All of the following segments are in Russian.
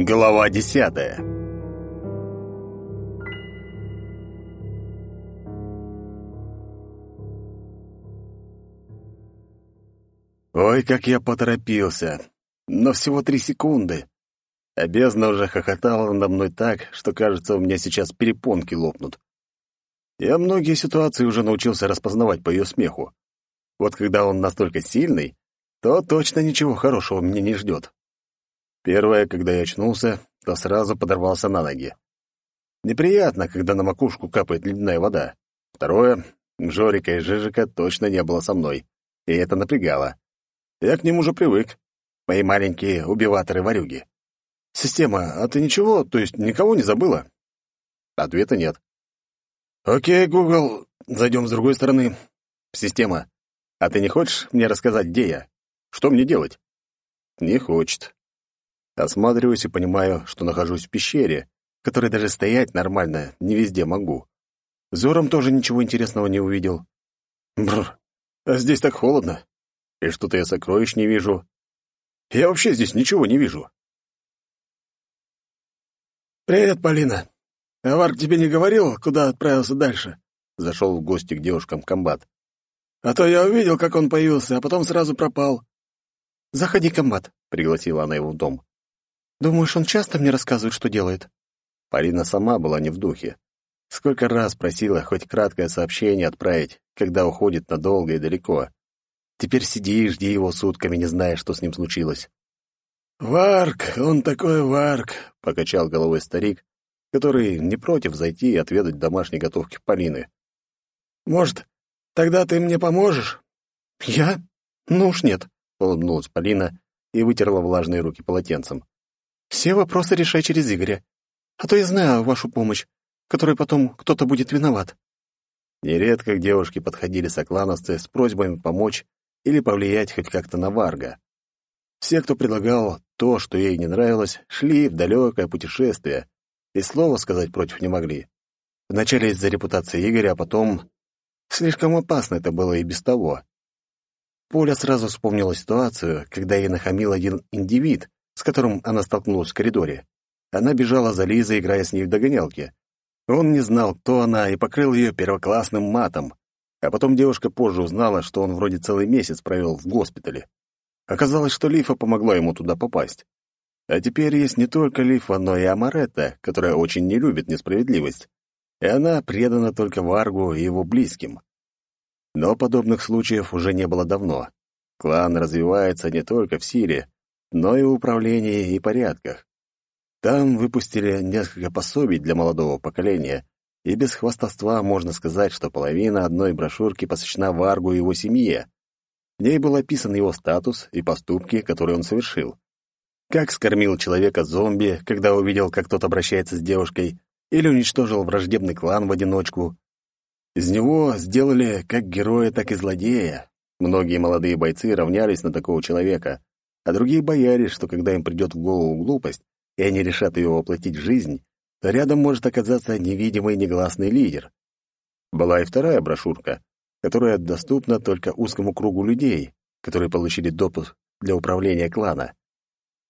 Глава десятая Ой, как я поторопился. Но всего три секунды. А бездна уже хохотала надо мной так, что, кажется, у меня сейчас перепонки лопнут. Я многие ситуации уже научился распознавать по ее смеху. Вот когда он настолько сильный, то точно ничего хорошего мне не ждет. Первое, когда я очнулся, то сразу подорвался на ноги. Неприятно, когда на макушку капает ледяная вода. Второе, Жорика и Жижика точно не было со мной, и это напрягало. Я к ним уже привык. Мои маленькие убиваторы-ворюги. «Система, а ты ничего, то есть никого не забыла?» Ответа нет. «Окей, Гугл, зайдем с другой стороны. Система, а ты не хочешь мне рассказать, где я? Что мне делать?» «Не хочет. Осматриваюсь и понимаю, что нахожусь в пещере, в которой даже стоять нормально не везде могу. Взором тоже ничего интересного не увидел. Бррр, а здесь так холодно. И что-то я сокровищ не вижу. Я вообще здесь ничего не вижу. «Привет, Полина. А Варк тебе не говорил, куда отправился дальше?» Зашел в гости к девушкам комбат. «А то я увидел, как он появился, а потом сразу пропал». «Заходи, комбат», — пригласила она его в дом. Думаешь, он часто мне рассказывает, что делает?» Полина сама была не в духе. Сколько раз просила хоть краткое сообщение отправить, когда уходит надолго и далеко. Теперь сиди и жди его сутками, не зная, что с ним случилось. «Варк, он такой Варк», — покачал головой старик, который не против зайти и отведать домашней готовки Полины. «Может, тогда ты мне поможешь?» «Я? Ну уж нет», — улыбнулась Полина и вытерла влажные руки полотенцем. Все вопросы решай через Игоря. А то я знаю вашу помощь, которой потом кто-то будет виноват». Нередко к девушке подходили соклановцы с просьбами помочь или повлиять хоть как-то на Варга. Все, кто предлагал то, что ей не нравилось, шли в далекое путешествие и слова сказать против не могли. Вначале из-за репутации Игоря, а потом... Слишком опасно это было и без того. Поля сразу вспомнила ситуацию, когда ей нахамил один индивид, с которым она столкнулась в коридоре. Она бежала за Лизой, играя с ней в догонялки. Он не знал, кто она, и покрыл ее первоклассным матом. А потом девушка позже узнала, что он вроде целый месяц провел в госпитале. Оказалось, что Лифа помогла ему туда попасть. А теперь есть не только Лифа, но и Амаретта, которая очень не любит несправедливость. И она предана только Варгу и его близким. Но подобных случаев уже не было давно. Клан развивается не только в силе, но и в управлении и порядках. Там выпустили несколько пособий для молодого поколения, и без хвастовства можно сказать, что половина одной брошюрки посвящена Варгу и его семье. В ней был описан его статус и поступки, которые он совершил. Как скормил человека зомби, когда увидел, как тот обращается с девушкой, или уничтожил враждебный клан в одиночку. Из него сделали как героя, так и злодея. Многие молодые бойцы равнялись на такого человека, а другие боялись, что когда им придет в голову глупость, и они решат ее воплотить в жизнь, то рядом может оказаться невидимый негласный лидер. Была и вторая брошюрка, которая доступна только узкому кругу людей, которые получили допуск для управления клана.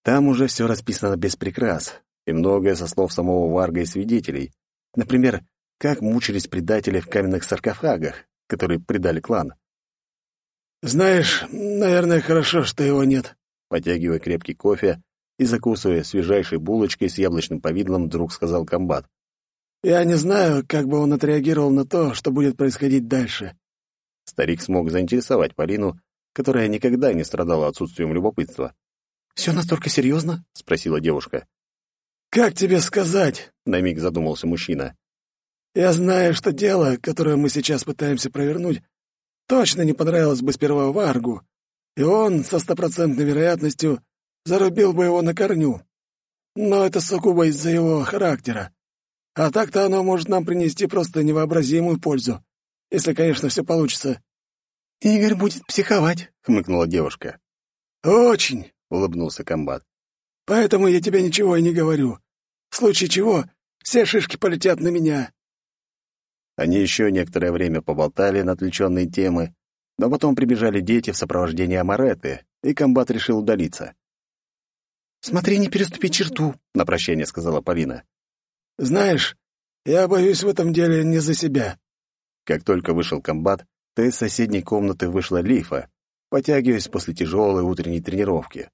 Там уже все расписано без прикрас, и многое со слов самого Варга и свидетелей. Например, как мучились предатели в каменных саркофагах, которые предали клан. «Знаешь, наверное, хорошо, что его нет», Потягивая крепкий кофе и закусывая свежайшей булочкой с яблочным повидлом, вдруг сказал комбат. «Я не знаю, как бы он отреагировал на то, что будет происходить дальше». Старик смог заинтересовать Полину, которая никогда не страдала отсутствием любопытства. «Все настолько серьезно?» — спросила девушка. «Как тебе сказать?» — на миг задумался мужчина. «Я знаю, что дело, которое мы сейчас пытаемся провернуть, точно не понравилось бы сперва Варгу, и он со стопроцентной вероятностью зарубил бы его на корню. Но это сугубо из-за его характера. А так-то оно может нам принести просто невообразимую пользу, если, конечно, все получится». «Игорь будет психовать», — хмыкнула девушка. «Очень», — улыбнулся комбат. «Поэтому я тебе ничего и не говорю. В случае чего все шишки полетят на меня». Они еще некоторое время поболтали на отвлеченные темы, но потом прибежали дети в сопровождении Амареты, и комбат решил удалиться. «Смотри, не переступи черту», — на прощание сказала Полина. «Знаешь, я боюсь в этом деле не за себя». Как только вышел комбат, то из соседней комнаты вышла Лифа, потягиваясь после тяжелой утренней тренировки.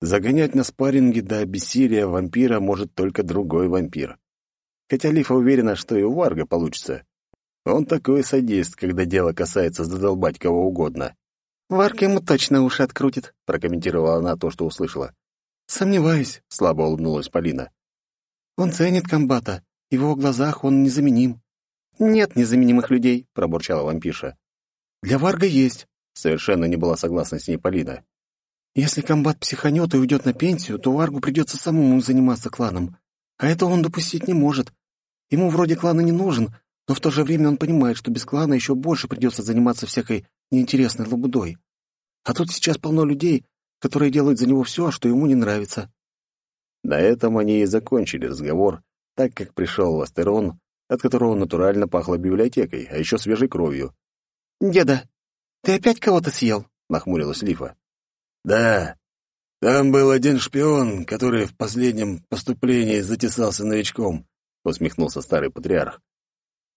Загонять на спарринге до бессилия вампира может только другой вампир. Хотя Лифа уверена, что и у Варга получится. Он такой садист, когда дело касается задолбать кого угодно. «Варг ему точно уши открутит», — прокомментировала она то, что услышала. «Сомневаюсь», — слабо улыбнулась Полина. «Он ценит комбата. В его глазах он незаменим». «Нет незаменимых людей», — пробурчала вампирша. «Для Варга есть», — совершенно не была согласна с ней Полина. «Если комбат психанет и уйдет на пенсию, то Варгу придется самому заниматься кланом. А этого он допустить не может. Ему вроде клана не нужен, но в то же время он понимает, что без клана еще больше придется заниматься всякой неинтересной лабудой. А тут сейчас полно людей, которые делают за него все, что ему не нравится. На этом они и закончили разговор, так как пришел Астерон, от которого натурально пахло библиотекой, а еще свежей кровью. «Деда, ты опять кого-то съел?» — нахмурилась Лифа. «Да, там был один шпион, который в последнем поступлении затесался новичком», — усмехнулся старый патриарх.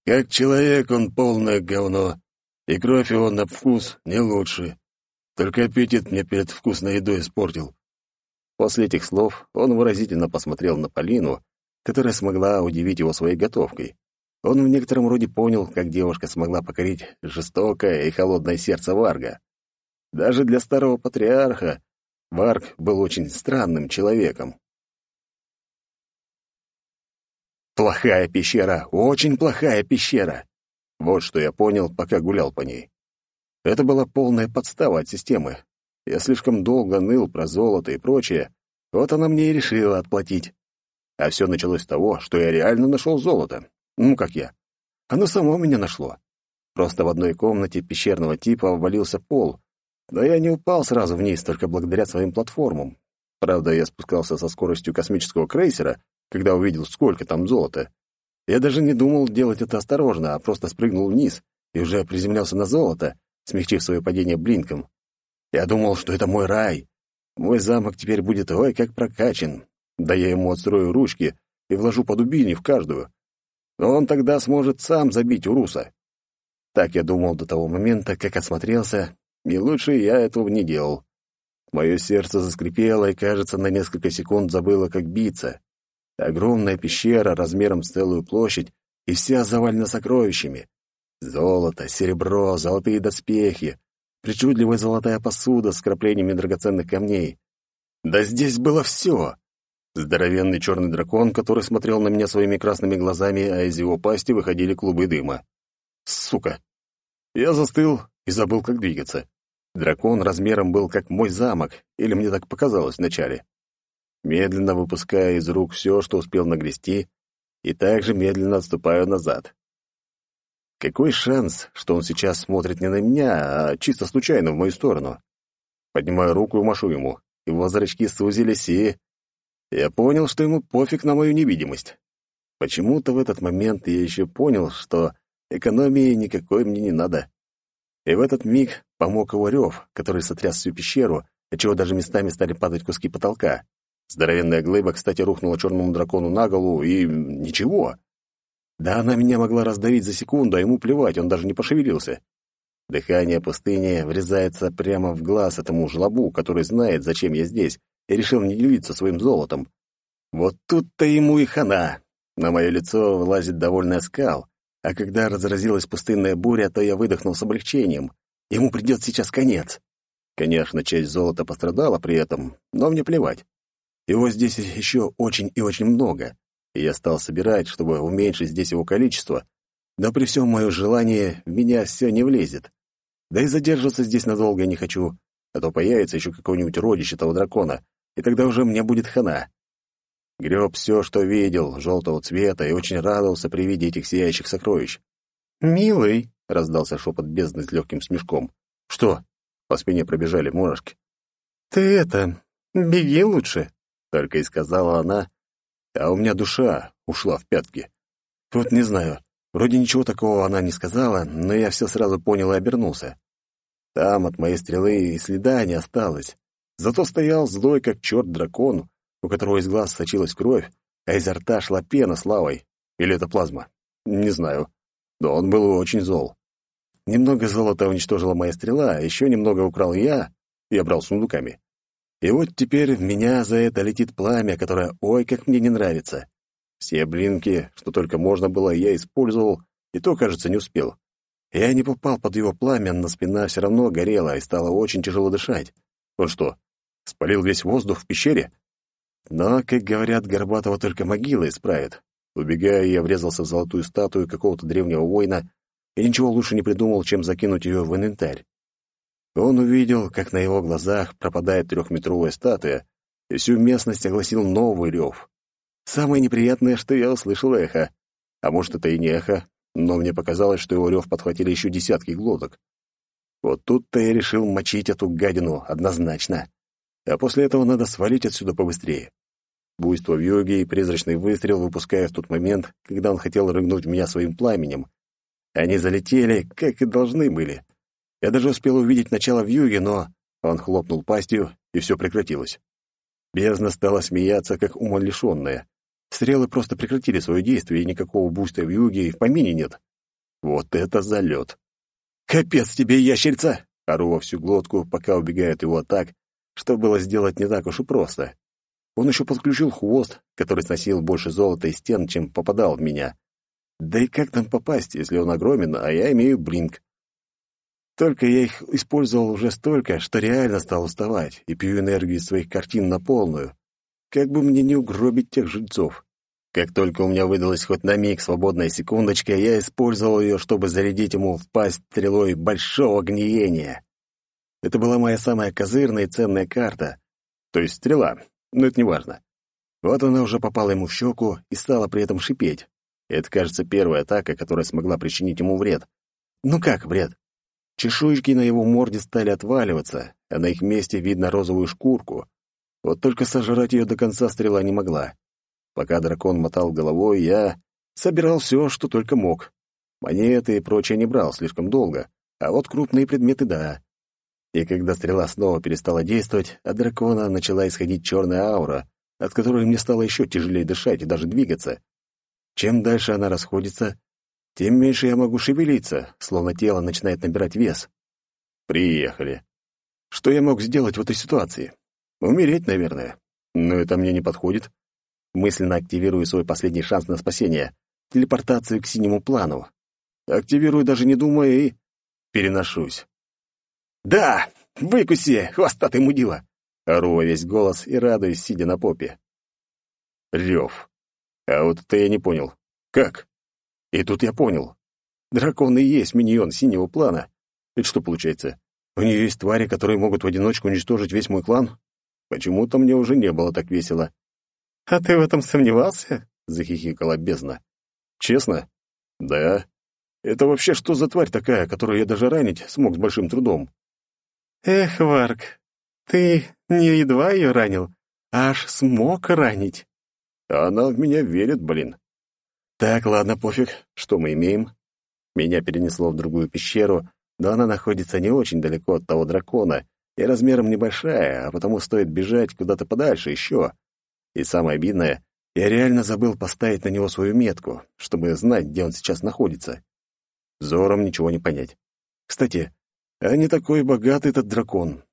«Как человек он полное говно, и кровь его на вкус не лучше. Только аппетит мне перед вкусной едой испортил. После этих слов он выразительно посмотрел на Полину, которая смогла удивить его своей готовкой. Он в некотором роде понял, как девушка смогла покорить жестокое и холодное сердце Варга. Даже для старого патриарха Варг был очень странным человеком. Плохая пещера, очень плохая пещера. Вот что я понял, пока гулял по ней. Это была полная подстава от системы. Я слишком долго ныл про золото и прочее, вот она мне и решила отплатить. А все началось с того, что я реально нашел золото. Ну, как я. Оно само меня нашло. Просто в одной комнате пещерного типа обвалился пол, но я не упал сразу вниз только благодаря своим платформам. Правда, я спускался со скоростью космического крейсера, когда увидел, сколько там золота. Я даже не думал делать это осторожно, а просто спрыгнул вниз и уже приземлялся на золото, смягчив свое падение блинком. Я думал, что это мой рай. Мой замок теперь будет ой как прокачан. Да я ему отстрою ручки и вложу по дубине в каждую. Но он тогда сможет сам забить Уруса. Так я думал до того момента, как осмотрелся, и лучше я этого не делал. Мое сердце заскрипело и, кажется, на несколько секунд забыло, как биться. Огромная пещера размером с целую площадь и вся завалена сокровищами. Золото, серебро, золотые доспехи, причудливая золотая посуда с краплениями драгоценных камней. Да здесь было все. Здоровенный черный дракон, который смотрел на меня своими красными глазами, а из его пасти выходили клубы дыма. Сука! Я застыл и забыл, как двигаться. Дракон размером был как мой замок, или мне так показалось вначале. Медленно выпуская из рук все, что успел нагрести, и также медленно отступаю назад. Какой шанс, что он сейчас смотрит не на меня, а чисто случайно в мою сторону? Поднимаю руку и машу ему. Его зрачки сузились, и... Я понял, что ему пофиг на мою невидимость. Почему-то в этот момент я еще понял, что экономии никакой мне не надо. И в этот миг помог его рев, который сотряс всю пещеру, отчего даже местами стали падать куски потолка. Здоровенная глыба, кстати, рухнула черному дракону на голову, и... ничего. Да она меня могла раздавить за секунду, а ему плевать, он даже не пошевелился. Дыхание пустыни врезается прямо в глаз этому жлобу, который знает, зачем я здесь, и решил не делиться своим золотом. Вот тут-то ему и хана. На мое лицо вылазит довольный оскал, а когда разразилась пустынная буря, то я выдохнул с облегчением. Ему придет сейчас конец. Конечно, часть золота пострадала при этом, но мне плевать. Его здесь еще очень и очень много и я стал собирать, чтобы уменьшить здесь его количество, но при всем моем желании в меня все не влезет. Да и задерживаться здесь надолго я не хочу, а то появится еще какой-нибудь родич этого дракона, и тогда уже мне будет хана. Греб все, что видел, желтого цвета, и очень радовался при виде этих сияющих сокровищ. «Милый», — раздался шепот бездны с легким смешком. «Что?» — по спине пробежали мурашки. «Ты это, беги лучше», — только и сказала она, а у меня душа ушла в пятки. Вот не знаю, вроде ничего такого она не сказала, но я все сразу понял и обернулся. Там от моей стрелы и следа не осталось. Зато стоял злой, как черт дракон, у которого из глаз сочилась кровь, а изо рта шла пена с лавой. Или это плазма? Не знаю. Но он был очень зол. Немного золота уничтожила моя стрела, а еще немного украл я. Я брал сундуками. И вот теперь в меня за это летит пламя, которое, ой, как мне не нравится. Все блинки, что только можно было, я использовал, и то, кажется, не успел. Я не попал под его пламя, но спина все равно горела, и стало очень тяжело дышать. Он что, спалил весь воздух в пещере? Но, как говорят, Горбатого только могила исправит. Убегая, я врезался в золотую статую какого-то древнего воина и ничего лучше не придумал, чем закинуть ее в инвентарь. Он увидел, как на его глазах пропадает трехметровая статуя, и всю местность огласил новый рев. Самое неприятное, что я услышал эхо. А может, это и не эхо, но мне показалось, что его рев подхватили еще десятки глоток. Вот тут-то я решил мочить эту гадину однозначно. А после этого надо свалить отсюда побыстрее. Буйство в юге и призрачный выстрел выпуская в тот момент, когда он хотел рыгнуть меня своим пламенем. Они залетели, как и должны были. Я даже успел увидеть начало в юге, но... Он хлопнул пастью, и все прекратилось. Бездна стала смеяться, как умалишенная. Стрелы просто прекратили свое действие, и никакого буста в юге и в помине нет. Вот это залет! «Капец тебе, ящерица!» Ору во всю глотку, пока убегает его так, что было сделать не так уж и просто. Он еще подключил хвост, который сносил больше золота и стен, чем попадал в меня. Да и как там попасть, если он огромен, а я имею блинк? Только я их использовал уже столько, что реально стал уставать и пью энергию из своих картин на полную. Как бы мне не угробить тех жильцов. Как только у меня выдалась хоть на миг свободная секундочка, я использовал ее, чтобы зарядить ему в пасть стрелой большого гниения. Это была моя самая козырная и ценная карта. То есть стрела, но это не важно. Вот она уже попала ему в щеку и стала при этом шипеть. Это, кажется, первая атака, которая смогла причинить ему вред. Ну как вред? Чешуйки на его морде стали отваливаться, а на их месте видно розовую шкурку. Вот только сожрать ее до конца стрела не могла. Пока дракон мотал головой, я собирал все, что только мог. Монеты и прочее не брал слишком долго, а вот крупные предметы — да. И когда стрела снова перестала действовать, от дракона начала исходить черная аура, от которой мне стало еще тяжелее дышать и даже двигаться. Чем дальше она расходится, тем меньше я могу шевелиться, словно тело начинает набирать вес. Приехали. Что я мог сделать в этой ситуации? Умереть, наверное. Но это мне не подходит. Мысленно активирую свой последний шанс на спасение — телепортацию к синему плану. Активирую даже не думая и... переношусь. «Да! Выкуси, хвостатый мудила!» Ору весь голос и радуюсь, сидя на попе. Рев. А вот это я не понял. Как? И тут я понял. Дракон и есть миньон синего плана. Это что получается? У нее есть твари, которые могут в одиночку уничтожить весь мой клан? Почему-то мне уже не было так весело. «А ты в этом сомневался?» — захихикала бездна. «Честно? Да. Это вообще что за тварь такая, которую я даже ранить смог с большим трудом?» «Эх, Варк, ты не едва ее ранил, а аж смог ранить». «Она в меня верит, блин. Так, ладно, пофиг. Что мы имеем? Меня перенесло в другую пещеру, но она находится не очень далеко от того дракона и размером небольшая, а потому стоит бежать куда-то подальше еще. И самое обидное, я реально забыл поставить на него свою метку, чтобы знать, где он сейчас находится. Взором ничего не понять. Кстати, а не такой богатый этот дракон.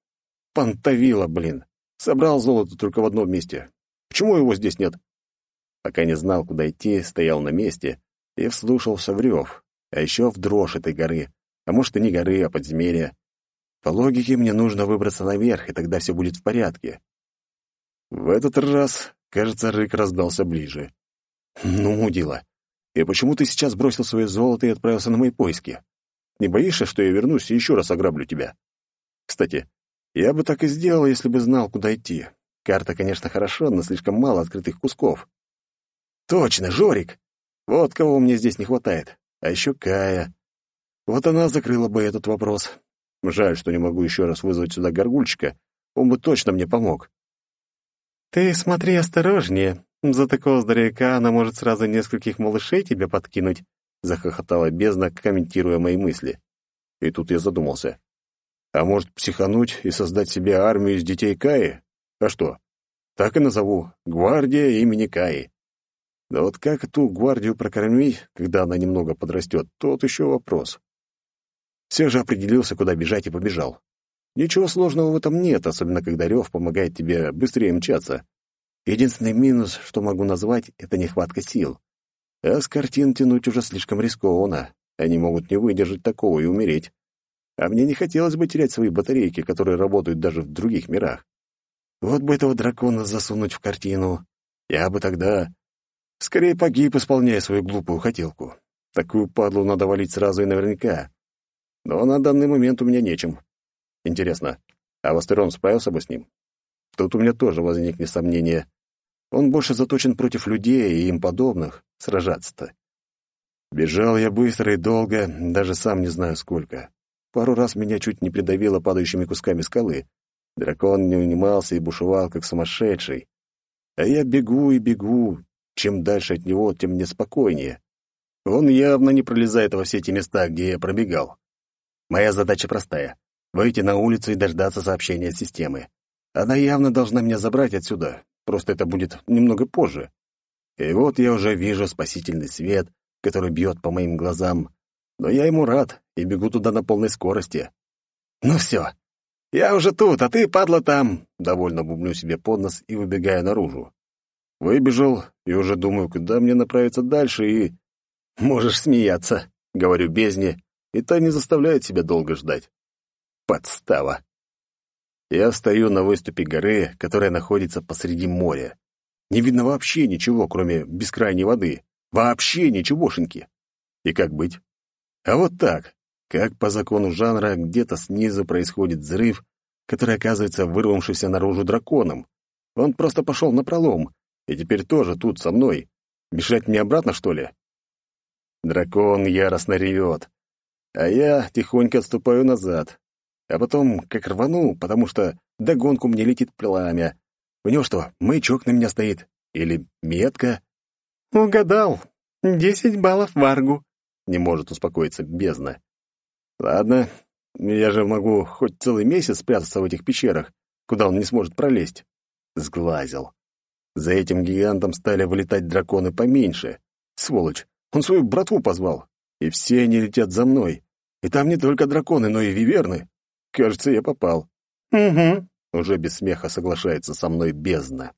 Пантавила, блин. Собрал золото только в одном месте. Почему его здесь нет? Пока не знал, куда идти, стоял на месте и вслушался в рев, а еще в дрожь этой горы. А может, и не горы, а подземелья. По логике, мне нужно выбраться наверх, и тогда все будет в порядке. В этот раз, кажется, рык раздался ближе. «Ну, дела. И почему ты сейчас бросил свое золото и отправился на мои поиски? Не боишься, что я вернусь и еще раз ограблю тебя? Кстати, я бы так и сделал, если бы знал, куда идти. Карта, конечно, хорошо, но слишком мало открытых кусков. Точно, Жорик. Вот кого мне здесь не хватает. А еще Кая. Вот она закрыла бы этот вопрос. Жаль, что не могу еще раз вызвать сюда горгульчика. Он бы точно мне помог. Ты смотри осторожнее. За такого здоровяка она может сразу нескольких малышей тебе подкинуть, захохотала бездна, комментируя мои мысли. И тут я задумался. А может, психануть и создать себе армию из детей Каи? А что? Так и назову. Гвардия имени Каи. Да вот как эту гвардию прокормить, когда она немного подрастет, тот еще вопрос. Все же определился, куда бежать, и побежал. Ничего сложного в этом нет, особенно когда рев помогает тебе быстрее мчаться. Единственный минус, что могу назвать, — это нехватка сил. А с картин тянуть уже слишком рискованно. Они могут не выдержать такого и умереть. А мне не хотелось бы терять свои батарейки, которые работают даже в других мирах. Вот бы этого дракона засунуть в картину. Я бы тогда скорее погиб, исполняя свою глупую хотелку. Такую падлу надо валить сразу и наверняка. Но на данный момент у меня нечем. Интересно, а Вастерон справился бы с ним? Тут у меня тоже возникнет сомнение. Он больше заточен против людей и им подобных. Сражаться-то. Бежал я быстро и долго, даже сам не знаю сколько. Пару раз меня чуть не придавило падающими кусками скалы. Дракон не унимался и бушевал, как сумасшедший. А я бегу и бегу. Чем дальше от него, тем мне спокойнее. Он явно не пролезает во все эти места, где я пробегал. Моя задача простая выйти на улицу и дождаться сообщения системы. Она явно должна меня забрать отсюда, просто это будет немного позже. И вот я уже вижу спасительный свет, который бьет по моим глазам, но я ему рад и бегу туда на полной скорости. Ну все, я уже тут, а ты, падла, там, довольно бубню себе под нос и выбегаю наружу. Выбежал и уже думаю, куда мне направиться дальше, и... Можешь смеяться, говорю бездне, и та не заставляет себя долго ждать. Подстава. Я стою на выступе горы, которая находится посреди моря. Не видно вообще ничего, кроме бескрайней воды. Вообще ничегошеньки. И как быть? А вот так. Как по закону жанра, где-то снизу происходит взрыв, который оказывается вырвавшимся наружу драконом. Он просто пошел на пролом, и теперь тоже тут со мной. Бежать мне обратно, что ли? Дракон яростно ревет, а я тихонько отступаю назад, а потом как рвану, потому что догонку мне летит пламя. У него что, маячок на меня стоит? Или метка? Угадал. Десять баллов Варгу. Не может успокоиться бездна. Ладно, я же могу хоть целый месяц спрятаться в этих пещерах, куда он не сможет пролезть. Сглазил. За этим гигантом стали вылетать драконы поменьше. Сволочь, он свою братву позвал. И все они летят за мной. И там не только драконы, но и виверны. Кажется, я попал. Угу. Уже без смеха соглашается со мной бездна.